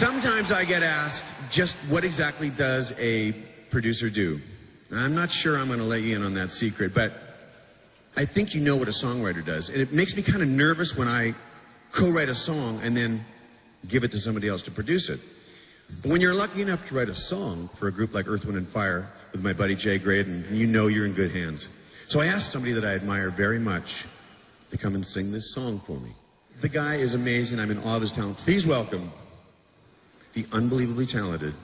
Sometimes I get asked just what exactly does a producer do? I'm not sure I'm going to let you in on that secret, but I think you know what a songwriter does. And it makes me kind of nervous when I co-write a song and then give it to somebody else to produce it. But when you're lucky enough to write a song for a group like Earth, Wind, and Fire with my buddy Jay Graydon, you know you're in good hands. So I asked somebody that I admire very much to come and sing this song for me. The guy is amazing. I'm in awe of his talent. Please welcome the unbelievably talented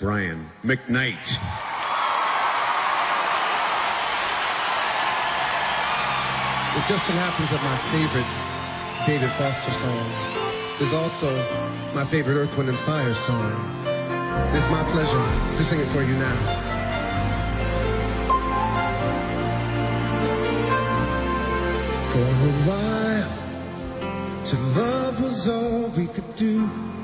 Brian McKnight. It just so happens that my favorite David Foster song is also my favorite Earth, Wind, and Fire song. It's my pleasure to sing it for you now. For a while, to love was all we could do.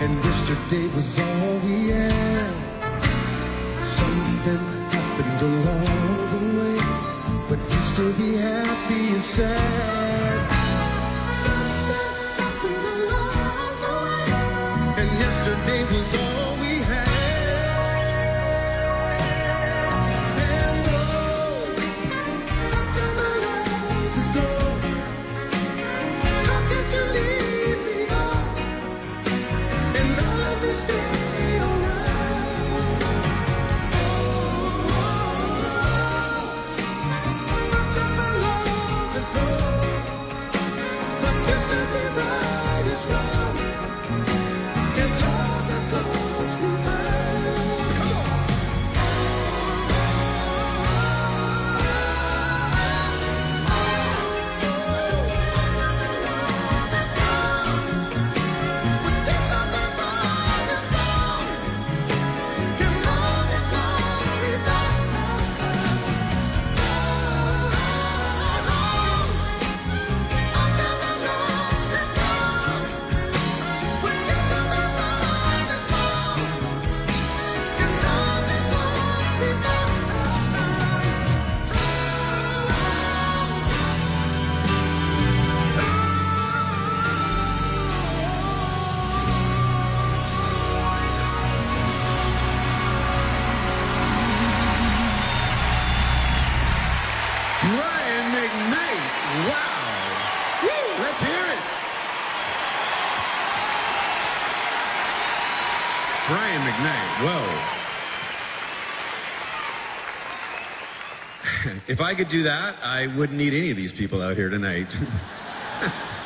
and yesterday was all we had. Something happened along the way, but we still be happy and sad. Brian McKnight. Wow. Woo, let's hear it. Brian McKnight. Whoa. if I could do that, I wouldn't need any of these people out here tonight.